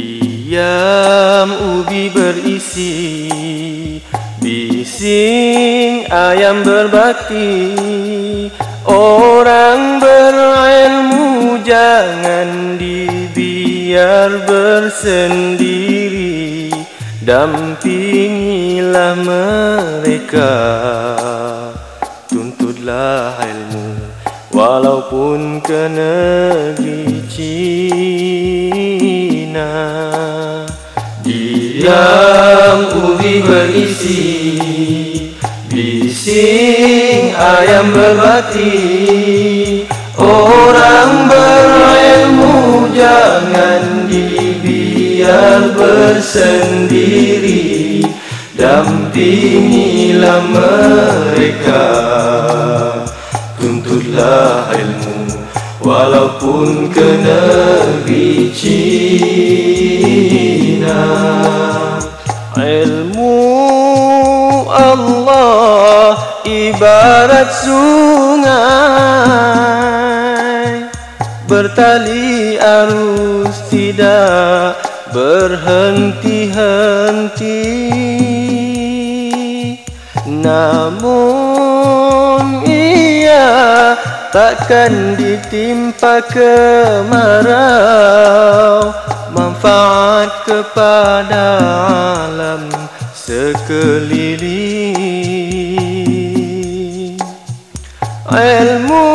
Diam ubi berisi Bising ayam berbakti. Orang berilmu jangan dibiar bersendiri. Dampingilah mereka Tuntutlah ilmu Walaupun ke negeri Cina Diam ubi berisi Bising ayam berbati Orang berilmu jangan dibiar bersendiri. Dampingilah mereka. Tuntutlah ilmu Walaupun ke negeri Cina Ilmu Allah ibarat sungai. Bertali arus tidak berhenti-henti Namun ia takkan ditimpa kemarau. Manfaat kepada alam sekeliling. Ilmu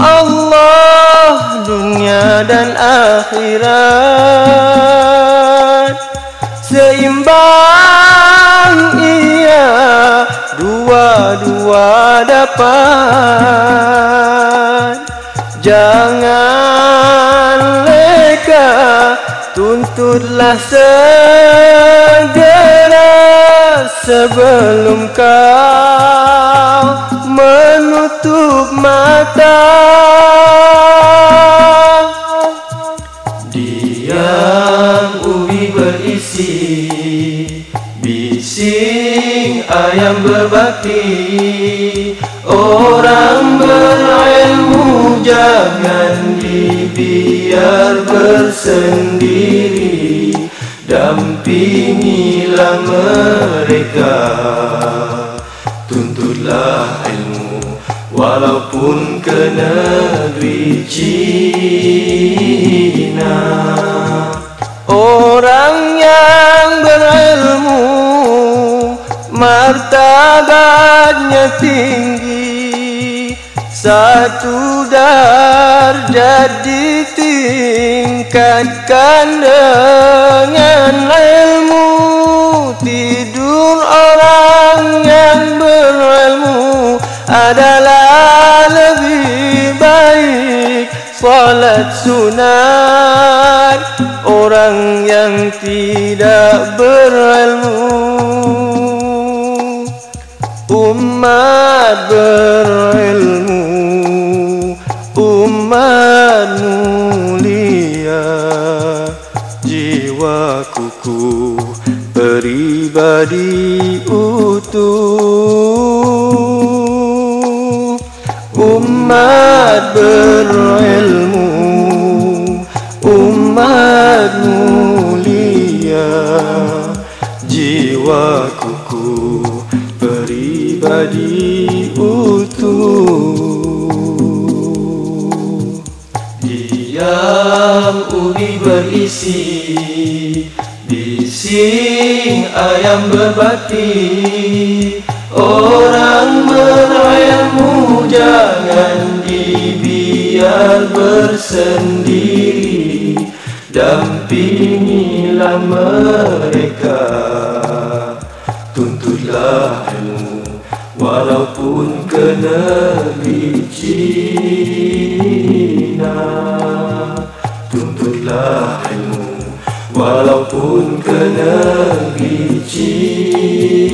Allah dunia dan akhirat dua-dua dapat. Jangan leka tuntutlah segera Sebelum kau menutup mata. Diam ubi berisi Bising ayam berbakti Orang berilmu jangan dibiar bersendiri. Dampingilah mereka Tuntutlah ilmu Walaupun ke negeri Cina Martabatnya tinggi Satu darjah ditingkatkan dengan ilmu. Tidur orang yang berilmu adalah lebih baik. Salat sunat orang yang tidak berilmu Umat berilmu Umat mulia Jiwa kuku Peribadi utuh. Umat berilmu Umat mulia Jiwa kuku Peribadi utuh. Diam ubi berisi Bising ayam berbakti. Orang berilmu jangan dibiar bersendiri. Dampingilah mereka Cina Tuntutlah ilmu Walaupun ke negeri Cina